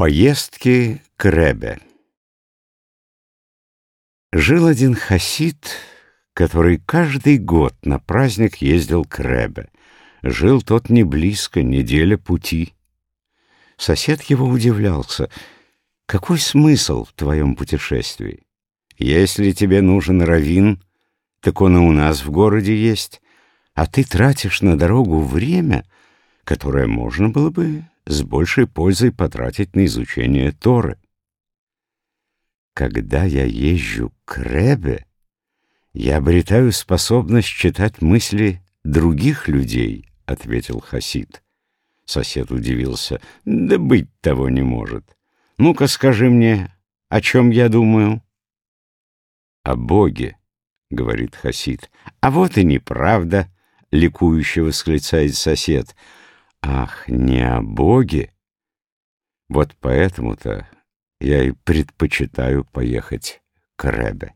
Поездки к Ребе Жил один хасид, который каждый год на праздник ездил к Ребе. Жил тот не близко, неделя пути. Сосед его удивлялся. «Какой смысл в твоем путешествии? Если тебе нужен равин, так он и у нас в городе есть, а ты тратишь на дорогу время, которое можно было бы с большей пользой потратить на изучение Торы. Когда я езжу к Ребе, я обретаю способность читать мысли других людей, — ответил Хасид. Сосед удивился. Да быть того не может. Ну-ка скажи мне, о чем я думаю? О Боге, — говорит Хасид. А вот и неправда, — ликующе восклицает сосед. Ах, не о Боге? Вот поэтому-то я и предпочитаю поехать к Ребе.